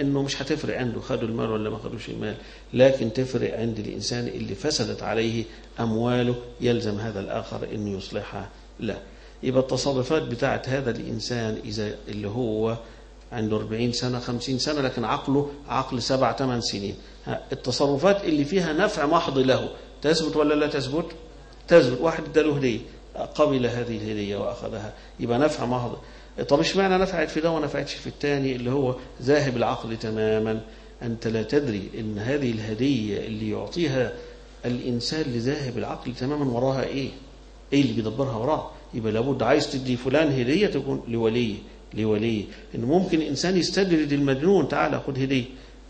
إنه مش هتفرق عنده خدوا المال ولا ما خدوش المال. لكن تفرق عند الإنسان اللي فسدت عليه أمواله يلزم هذا الآخر انه يصلحها له. يبقى التصرفات بتاعت هذا الإنسان إذا اللي هو عنده 40 سنة 50 سنة لكن عقله عقل سبع ثمان سنين. التصرفات اللي فيها نفع محض له. تثبت ولا لا تثبت؟ تثبت. واحد اداله هدية قبل هذه الهدية وأخذها. يبقى نفع محض. طب اشمعنى نفعت في ده وما نفعتش في الثاني اللي هو ذاهب العقل تماما. أنت لا تدري أن هذه الهدية اللي يعطيها الإنسان لذاهب العقل تماما وراها إيه؟ إيه اللي بيدبرها وراه؟ يبقى لابد عايز تدي فلان هدية تكون لوليه لوليه إن ممكن إنسان يستدرج المجنون تعالى خد هدية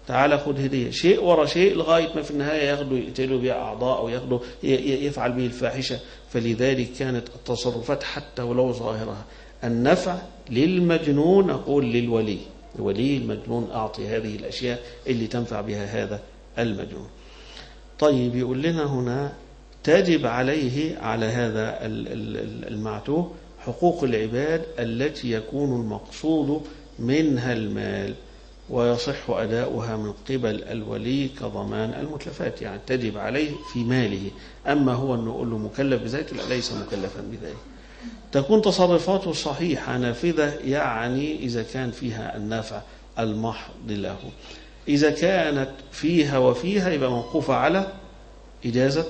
تعالى خد هدية. شيء ورا شيء لغاية ما في النهاية ياخده يقتله بها أعضاء أو ياخده يفعل به الفاحشة. فلذلك كانت التصرفات حتى ولو ظاهرها النفع للمجنون أقول للولي. ولي المجنون أعطي هذه الأشياء اللي تنفع بها هذا المجنون. طيب يقول لنا هنا تجب عليه على هذا المعتوه حقوق العباد التي يكون المقصود منها المال ويصح أداؤها من قبل الولي كضمان المتلفات يعني تجب عليه في ماله. أما هو أنه يقول له مكلف بذلك لا ليس مكلفا بذلك. تكون تصرفاته صحيحة نافذة يعني إذا كان فيها النافع المحض له. إذا كانت فيها وفيها يبقى موقوفة على إجازة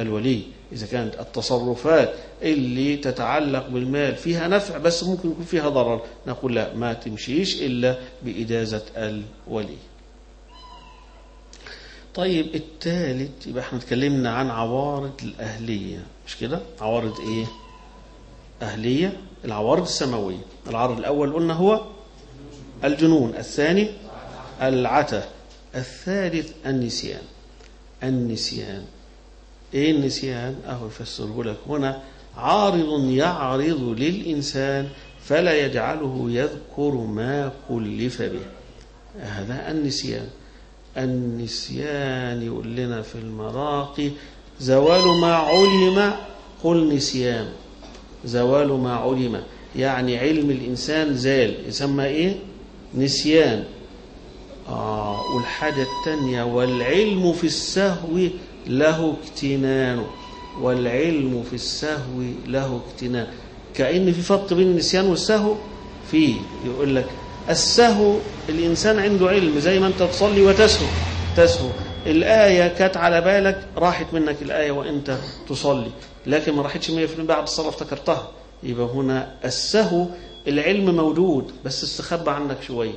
الولي. إذا كانت التصرفات اللي تتعلق بالمال فيها نفع بس ممكن يكون فيها ضرر نقول لا ما تمشيش إلا بإجازة الولي. طيب الثالث يبقى إحنا اتكلمنا عن عوارض الأهلية. مش كده؟ عوارض إيه؟ أهلية العوارض السماوية. العرض الأول قلنا هو الجنون الثاني العته الثالث النسيان. النسيان. إيه النسيان؟ أهو يفسره لك هنا. عارض يعرض للإنسان فلا يجعله يذكر ما كلف به. هذا النسيان. النسيان يقول لنا في المراقي زوال ما علم قل نسيان. زوال ما علم. يعني علم الإنسان زال. يسمى إيه؟ نسيان. آه والحاجة الثانية والعلم في السهو له اكتنان. والعلم في السهو له اكتنان. كأن في فرق بين النسيان والسهو؟ في. يقول لك السهو الإنسان عنده علم زي ما أنت تصلي وتسهو. تسهو. الآية كانت على بالك راحت منك الآية وأنت تصلي لكن ما راحتش 100% بعد الصلاة افتكرتها. يبقى هنا السهو العلم موجود بس استخبى عنك شوية.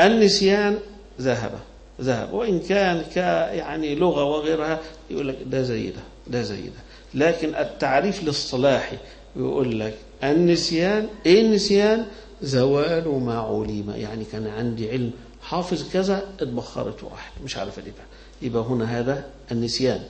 النسيان ذهب ذهب. وإن كان ك يعني لغة وغيرها يقول لك ده زي ده ده زي ده لكن التعريف الاصطلاحي يقول لك النسيان إيه النسيان؟ زوال ما علم. يعني كان عندي علم حافظ كذا اتبخرت وراحت مش عارف اجيبها يبقى هنا هذا النسيان.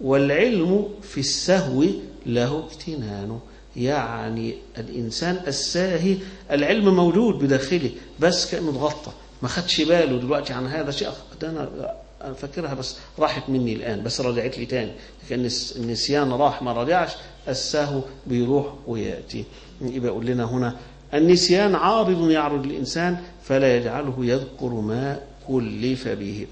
والعلم في السهو له اكتنانه يعني الإنسان الساهي العلم موجود بداخله بس كأنه اتغطى. ما خدش باله دلوقتي عن هذا شيء. ده أنا فاكرها بس راحت مني الآن بس رجعت لي تاني. كان النسيان راح ما رجعش. السهو بيروح ويأتي. يبقى يقول لنا هنا النسيان عارض يعرض الإنسان فلا يجعله يذكر ما كلف به.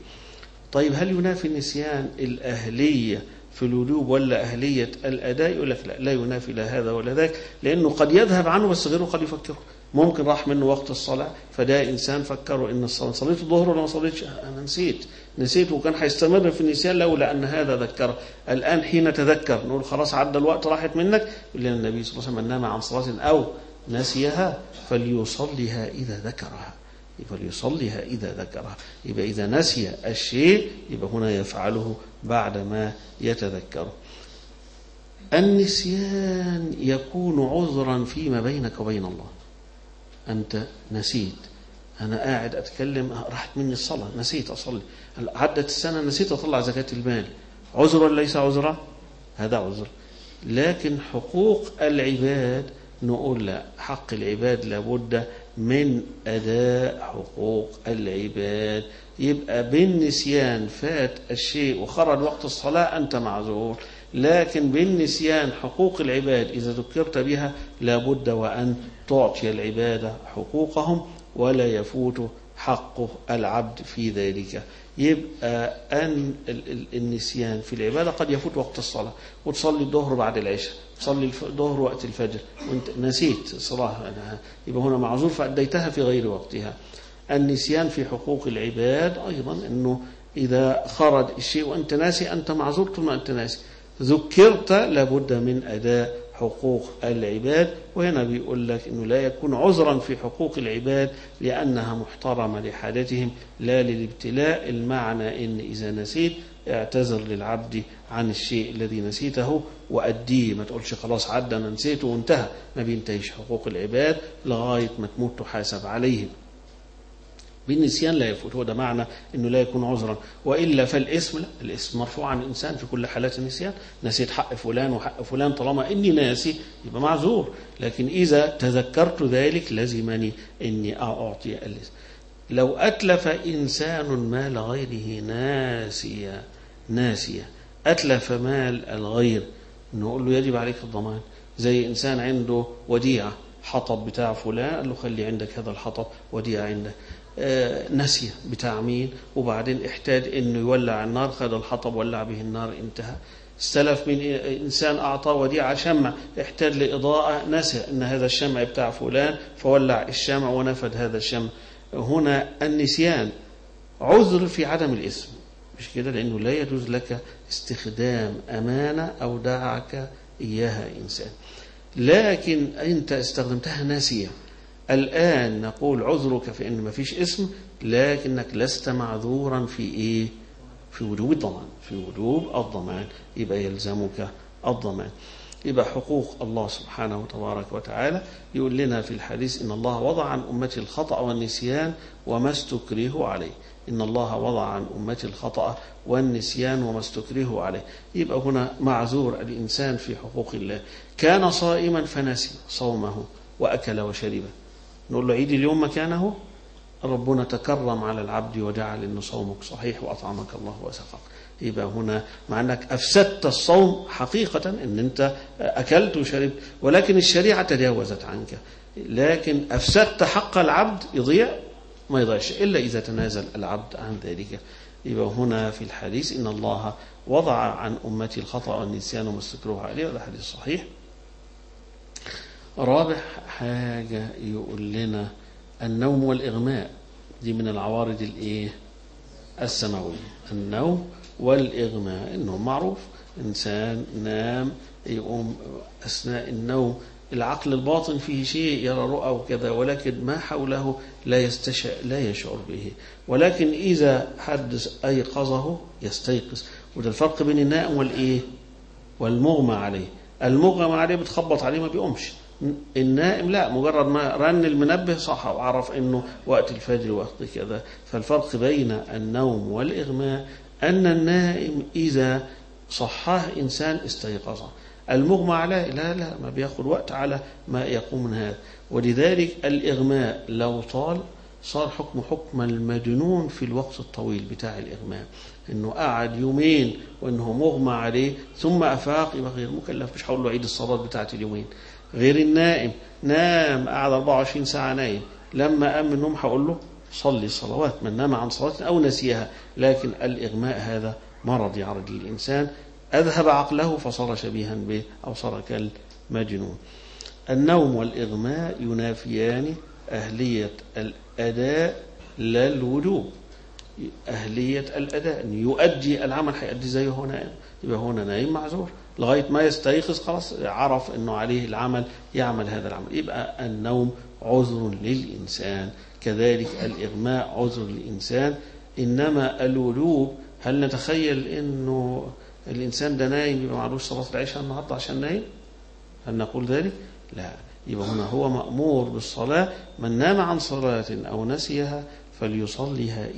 طيب هل ينافي النسيان الأهلية في الوجوب ولا أهلية الأداء؟ يقول لك لا لا ينافي لا هذا ولا ذاك لأنه قد يذهب عنه بس غيره قد يفكره. ممكن راح منه وقت الصلاة فده إنسان فكره إن الصلاة صليت الظهر ولا ما صليتش؟ أنا نسيت نسيت وكان هيستمر في النسيان لولا أن هذا ذكره الآن حين تذكر نقول خلاص عدى الوقت راحت منك يقول لنا النبي صلى الله عليه وسلم نام عن صلاة أو نسيها فليصليها إذا ذكرها. فليصليها إذا ذكرها. يبقى إذا نسي الشيء يبقى هنا يفعله بعدما يتذكره النسيان يكون عذرا فيما بينك وبين الله. أنت نسيت. أنا قاعد أتكلم راحت مني الصلاة نسيت أصلي. عدت السنة نسيت أطلع زكاة المال. عذر ولا ليس عذرا؟ هذا عذر. لكن حقوق العباد نقول حق العباد لابد من أداء حقوق العباد. يبقى بالنسيان فات الشيء وخرج وقت الصلاة أنت معذور لكن بالنسيان حقوق العباد إذا ذكرت بها لابد وأن تعطي العبادة حقوقهم ولا يفوت حقه العبد في ذلك. يبقى أن النسيان في العبادة قد يفوت وقت الصلاة. وتصلي الظهر بعد العشاء تصلي الظهر وقت الفجر. وانت نسيت الصلاة يبقى هنا معذور فأديتها في غير وقتها. النسيان في حقوق العباد أيضا أنه إذا خرج الشيء وأنت ناسي أنت معذور ما أنت ناسي. ذكرت لابد من أداء حقوق العباد وهنا بيقول لك أنه لا يكون عذرا في حقوق العباد لأنها محترمة لحاجتهم لا للابتلاء المعنى أن إذا نسيت اعتذر للعبد عن الشيء الذي نسيته وأديه. ما تقولش خلاص عدى أنا نسيته وانتهى. ما بينتهيش حقوق العباد لغاية ما تموت تحاسب عليهم. بالنسيان لا يفوت هو ده معنى إنه لا يكون عذرا. وإلا فالإسم لا الإسم مرفوع عن الإنسان في كل حالات النسيان. نسيت حق فلان وحق فلان طالما إني ناسي يبقى معذور. لكن إذا تذكرت ذلك لزمني إني أعطي الإسم. لو أتلف إنسان مال غيره ناسيا ناسيا. أتلف مال الغير نقول له يجب عليك الضمان. زي إنسان عنده وديعة حطب بتاع فلان قال له خلي عندك هذا الحطب وديعة عندك. نسي بتاع مين وبعدين احتاج إنه يولع النار خد الحطب ولع به النار انتهى. استلف من إنسان أعطاه وديعة شمع احتاج لإضاءة نسي أن هذا الشمع بتاع فلان فولع الشمع ونفد هذا الشمع. هنا النسيان عذر في عدم الإسم. مش كده؟ لأنه لا يجوز لك استخدام امانه اودعك إياها إنسان. لكن أنت استخدمتها ناسية. الآن نقول عذرك في أن ما فيش اسم لكنك لست معذورا في إيه؟ في وجوب الضمان في وجوب الضمان. يبقى يلزمك الضمان. يبقى حقوق الله سبحانه وتبارك وتعالى. يقول لنا في الحديث إن الله وضع عن أمتي الخطأ والنسيان وما استكرهوا عليه. إن الله وضع عن أمتي الخطأ والنسيان وما استكرهوا عليه. يبقى هنا معذور الإنسان في حقوق الله. كان صائما فنسي صومه وأكل وشرب. نقول له عيد اليوم مكانه ربنا تكرم على العبد وجعل ان صومك صحيح وأطعمك الله وسقاك يبقى هنا مع أنك أفسدت الصوم حقيقة إن أنت أكلت وشربت ولكن الشريعة تجاوزت عنك. لكن أفسدت حق العبد يضيع ما يضيعش إلا إذا تنازل العبد عن ذلك. يبقى هنا في الحديث إن الله وضع عن أمتي الخطأ والنسيان وما استكروه عليه وهذا حديث صحيح. رابع حاجة يقول لنا النوم والإغماء دي من العوارض الإيه؟ السماوية. النوم والإغماء النوم معروف. إنسان نام يقوم أثناء النوم. العقل الباطن فيه شيء يرى رؤى وكذا ولكن ما حوله لا يستشع لا يشعر به. ولكن إذا حدث أيقظه يستيقظ. وده الفرق بين النائم والإيه؟ والمغمى عليه. المغمى عليه بتخبط عليه ما بيقومش. النائم لا مجرد ما رن المنبه صح وعرف إنه وقت الفجر وقت كذا. فالفرق بين النوم والإغماء أن النائم إذا صحاه إنسان استيقظ. المغمى عليه لا لا ما بياخد وقت على ما يقوم من هذا. ولذلك الإغماء لو طال صار حكم حكم المجنون في الوقت الطويل بتاع الإغماء. إنه قعد يومين وإنه مغمى عليه ثم أفاق يبقى غير مكلف مش هقول له عيد الصلاة بتاعت اليومين. غير النائم نام قعد 24 ساعة نايم. لما قام من النوم هقول له صلي صلوات من نام عن صلاة أو نسيها. لكن الإغماء هذا مرض يعرض للانسان أذهب عقله فصار شبيها به أو صار كالمجنون. النوم والإغماء ينافيان أهلية الأداء لا الوجوب أهلية الأداء أن يؤدي العمل هيأدي زيه هو نائم يبقى هنا نايم معذور لغاية ما يستيقظ خلاص عرف أنه عليه العمل يعمل هذا العمل. يبقى النوم عذر للإنسان كذلك الإغماء عذر للإنسان. إنما الوجوب هل نتخيل أنه الإنسان ده نايم يبقى معلوش صلاة العشاء النهاردة عشان نايم؟ هل نقول ذلك؟ لا. يبقى هنا هو مأمور بالصلاة من نام عن صلاة أو نسيها فليصليها